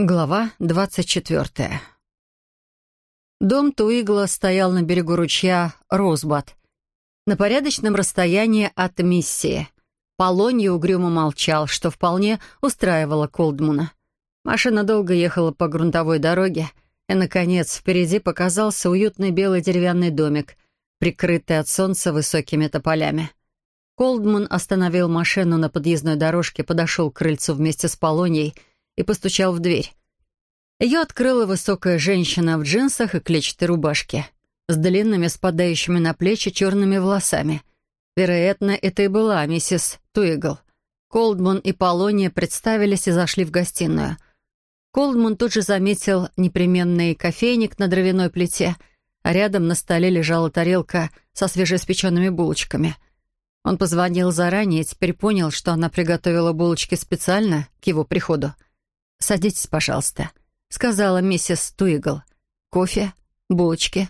Глава двадцать четвертая. Дом Туигла стоял на берегу ручья Розбат, на порядочном расстоянии от миссии. Полонья угрюмо молчал, что вполне устраивало Колдмуна. Машина долго ехала по грунтовой дороге, и, наконец, впереди показался уютный белый деревянный домик, прикрытый от солнца высокими тополями. Колдмун остановил машину на подъездной дорожке, подошел к крыльцу вместе с Полоньей — и постучал в дверь. Ее открыла высокая женщина в джинсах и клетчатой рубашке, с длинными, спадающими на плечи черными волосами. Вероятно, это и была миссис Туигл. Колдман и Полония представились и зашли в гостиную. Колдман тут же заметил непременный кофейник на дровяной плите, а рядом на столе лежала тарелка со свежеиспеченными булочками. Он позвонил заранее и теперь понял, что она приготовила булочки специально к его приходу — «Садитесь, пожалуйста», — сказала миссис Туигл. «Кофе? Булочки?»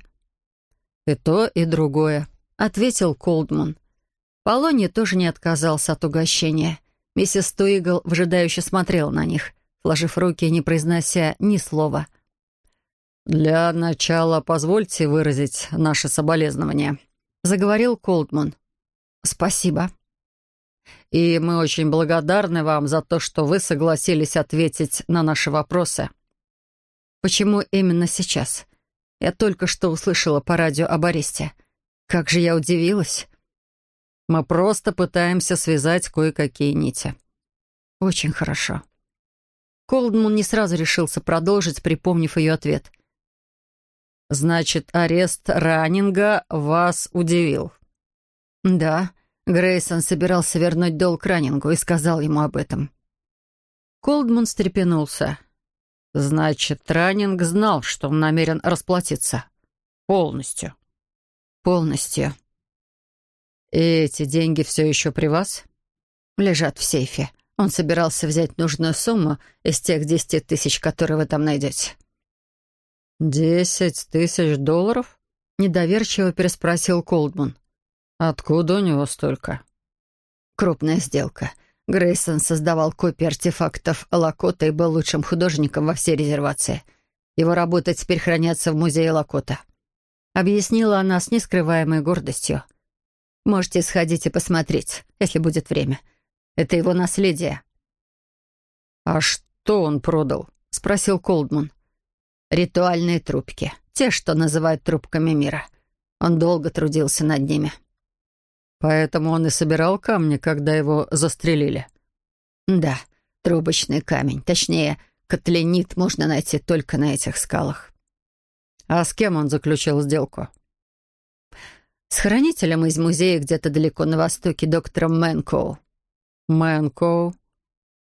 «И то, и другое», — ответил Колдман. Полония тоже не отказался от угощения. Миссис Туигл вжидающе смотрела на них, сложив руки и не произнося ни слова. «Для начала позвольте выразить наше соболезнование», — заговорил Колдман. «Спасибо», и мы очень благодарны вам за то, что вы согласились ответить на наши вопросы. Почему именно сейчас? Я только что услышала по радио об аресте. Как же я удивилась. Мы просто пытаемся связать кое-какие нити. Очень хорошо. Колдман не сразу решился продолжить, припомнив ее ответ. «Значит, арест Раннинга вас удивил?» «Да, Грейсон собирался вернуть долг Раннингу и сказал ему об этом. Колдман встрепенулся. «Значит, Раннинг знал, что он намерен расплатиться. Полностью». «Полностью». «И эти деньги все еще при вас?» «Лежат в сейфе. Он собирался взять нужную сумму из тех десяти тысяч, которые вы там найдете». «Десять тысяч долларов?» — недоверчиво переспросил Колдман. «Откуда у него столько?» «Крупная сделка. Грейсон создавал копии артефактов Лакота и был лучшим художником во всей резервации. Его работы теперь хранятся в музее Лакота». Объяснила она с нескрываемой гордостью. «Можете сходить и посмотреть, если будет время. Это его наследие». «А что он продал?» — спросил Колдман. «Ритуальные трубки. Те, что называют трубками мира. Он долго трудился над ними». Поэтому он и собирал камни, когда его застрелили. Да, трубочный камень. Точнее, котлянит можно найти только на этих скалах. А с кем он заключил сделку? С хранителем из музея где-то далеко на востоке, доктором Мэнкоу. Мэнкоу?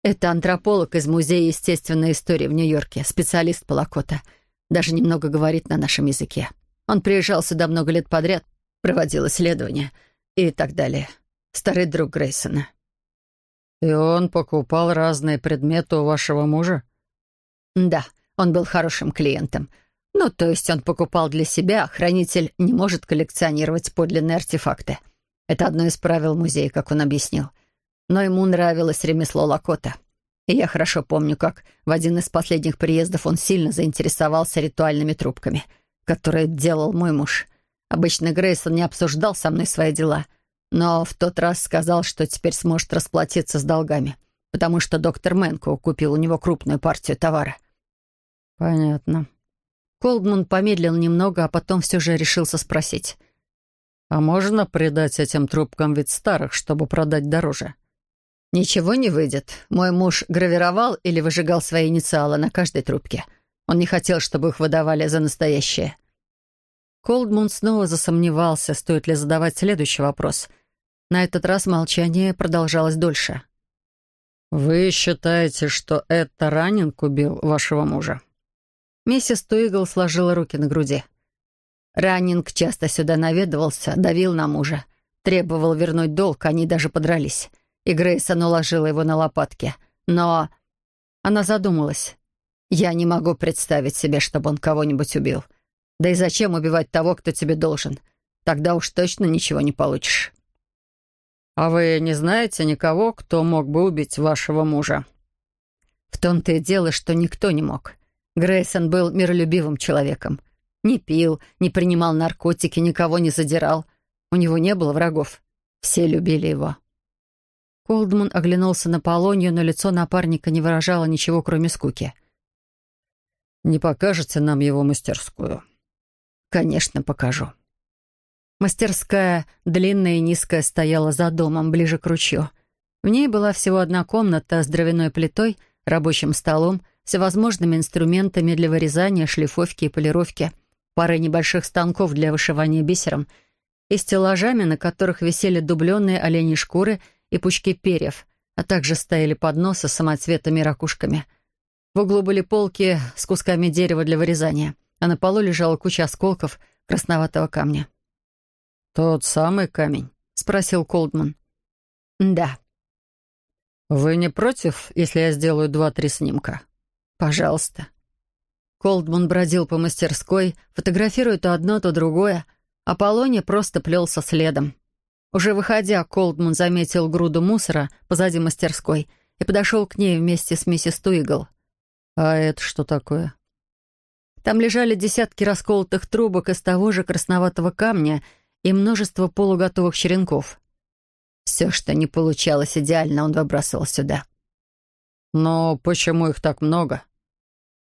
Это антрополог из Музея естественной истории в Нью-Йорке, специалист по Лакота. Даже немного говорит на нашем языке. Он приезжал сюда много лет подряд, проводил исследования — и так далее. Старый друг Грейсона. «И он покупал разные предметы у вашего мужа?» «Да, он был хорошим клиентом. Ну, то есть он покупал для себя, а хранитель не может коллекционировать подлинные артефакты. Это одно из правил музея, как он объяснил. Но ему нравилось ремесло Лакота. И я хорошо помню, как в один из последних приездов он сильно заинтересовался ритуальными трубками, которые делал мой муж. Обычно Грейсон не обсуждал со мной свои дела, но в тот раз сказал, что теперь сможет расплатиться с долгами, потому что доктор Мэнко купил у него крупную партию товара. «Понятно». Колдман помедлил немного, а потом все же решился спросить. «А можно придать этим трубкам вид старых, чтобы продать дороже?» «Ничего не выйдет. Мой муж гравировал или выжигал свои инициалы на каждой трубке. Он не хотел, чтобы их выдавали за настоящее. Колдмун снова засомневался, стоит ли задавать следующий вопрос. На этот раз молчание продолжалось дольше. «Вы считаете, что это Раннинг убил вашего мужа?» Миссис Туигл сложила руки на груди. Раннинг часто сюда наведывался, давил на мужа. Требовал вернуть долг, они даже подрались. И Грейсон уложила его на лопатки. Но она задумалась. «Я не могу представить себе, чтобы он кого-нибудь убил. Да и зачем убивать того, кто тебе должен? Тогда уж точно ничего не получишь. А вы не знаете никого, кто мог бы убить вашего мужа? В том-то и дело, что никто не мог. Грейсон был миролюбивым человеком. Не пил, не принимал наркотики, никого не задирал. У него не было врагов. Все любили его. Колдман оглянулся на Полонию, но лицо напарника не выражало ничего, кроме скуки. «Не покажете нам его мастерскую?» «Конечно, покажу». Мастерская, длинная и низкая, стояла за домом, ближе к ручью. В ней была всего одна комната с дровяной плитой, рабочим столом, всевозможными инструментами для вырезания, шлифовки и полировки, парой небольших станков для вышивания бисером и стеллажами, на которых висели дубленные оленьи шкуры и пучки перьев, а также стояли подносы с самоцветами и ракушками. В углу были полки с кусками дерева для вырезания, а на полу лежала куча осколков красноватого камня. «Тот самый камень?» — спросил Колдман. «Да». «Вы не против, если я сделаю два-три снимка?» «Пожалуйста». Колдман бродил по мастерской, фотографируя то одно, то другое, а Полония просто плелся следом. Уже выходя, Колдман заметил груду мусора позади мастерской и подошел к ней вместе с миссис Туигл. «А это что такое?» Там лежали десятки расколотых трубок из того же красноватого камня и множество полуготовых черенков. Все, что не получалось идеально, он выбрасывал сюда. «Но почему их так много?»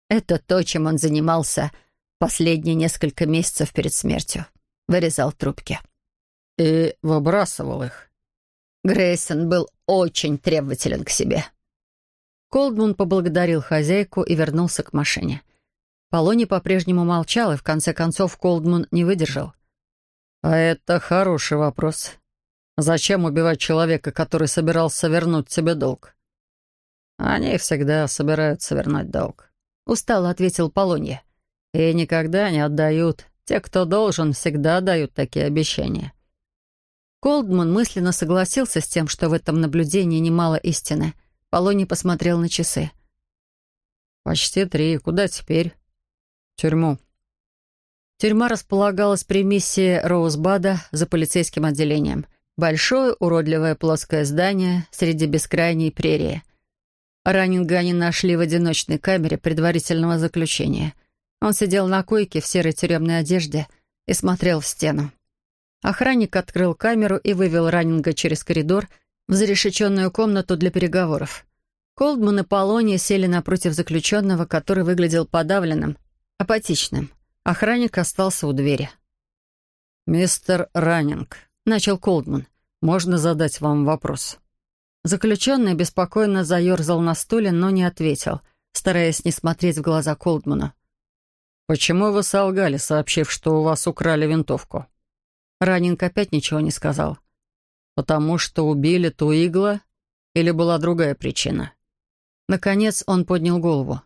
Это то, чем он занимался последние несколько месяцев перед смертью. Вырезал трубки и выбрасывал их. Грейсон был очень требователен к себе. Колдмун поблагодарил хозяйку и вернулся к машине. Полони по-прежнему молчал, и в конце концов Колдмун не выдержал. «А это хороший вопрос. Зачем убивать человека, который собирался вернуть тебе долг?» «Они всегда собираются вернуть долг», — устало ответил Полонья. «И никогда не отдают. Те, кто должен, всегда дают такие обещания. Колдман мысленно согласился с тем, что в этом наблюдении немало истины. Полоний посмотрел на часы. «Почти три. Куда теперь?» Тюрьму». Тюрьма располагалась при миссии Роузбада за полицейским отделением. Большое, уродливое плоское здание среди бескрайней прерии. Раннинга они нашли в одиночной камере предварительного заключения. Он сидел на койке в серой тюремной одежде и смотрел в стену. Охранник открыл камеру и вывел Раннинга через коридор в зарешеченную комнату для переговоров. Колдман и Полония сели напротив заключенного, который выглядел подавленным, апатичным. Охранник остался у двери. «Мистер Раннинг», — начал Колдман, — «можно задать вам вопрос?» Заключенный беспокойно заерзал на стуле, но не ответил, стараясь не смотреть в глаза Колдмана. «Почему вы солгали, сообщив, что у вас украли винтовку?» Раннинг опять ничего не сказал. «Потому что убили Туигла? Или была другая причина?» Наконец он поднял голову.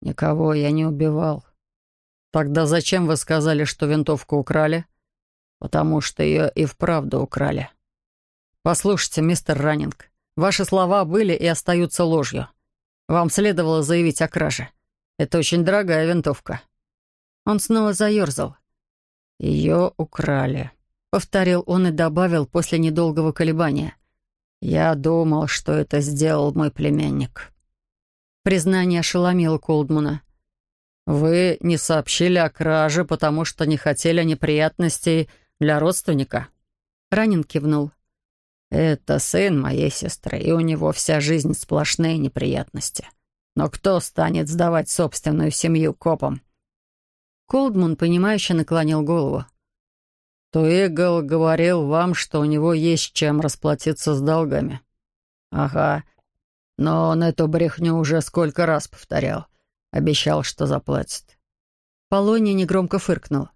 «Никого я не убивал». «Тогда зачем вы сказали, что винтовку украли?» «Потому что ее и вправду украли». «Послушайте, мистер Раннинг, ваши слова были и остаются ложью. Вам следовало заявить о краже. Это очень дорогая винтовка». Он снова заерзал. «Ее украли», повторил он и добавил после недолгого колебания. «Я думал, что это сделал мой племянник». Признание ошеломило Колдмана. «Вы не сообщили о краже, потому что не хотели неприятностей для родственника?» Ранин кивнул. «Это сын моей сестры, и у него вся жизнь сплошные неприятности. Но кто станет сдавать собственную семью копам?» Колдман, понимающе наклонил голову. Туэгл говорил вам, что у него есть чем расплатиться с долгами. Ага. Но он эту брехню уже сколько раз повторял. Обещал, что заплатит. Полония негромко фыркнул.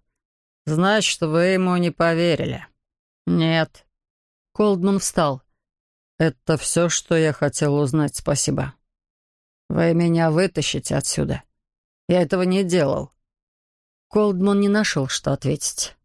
«Значит, вы ему не поверили?» «Нет». Колдман встал. «Это все, что я хотел узнать, спасибо. Вы меня вытащите отсюда. Я этого не делал». Колдман не нашел, что ответить.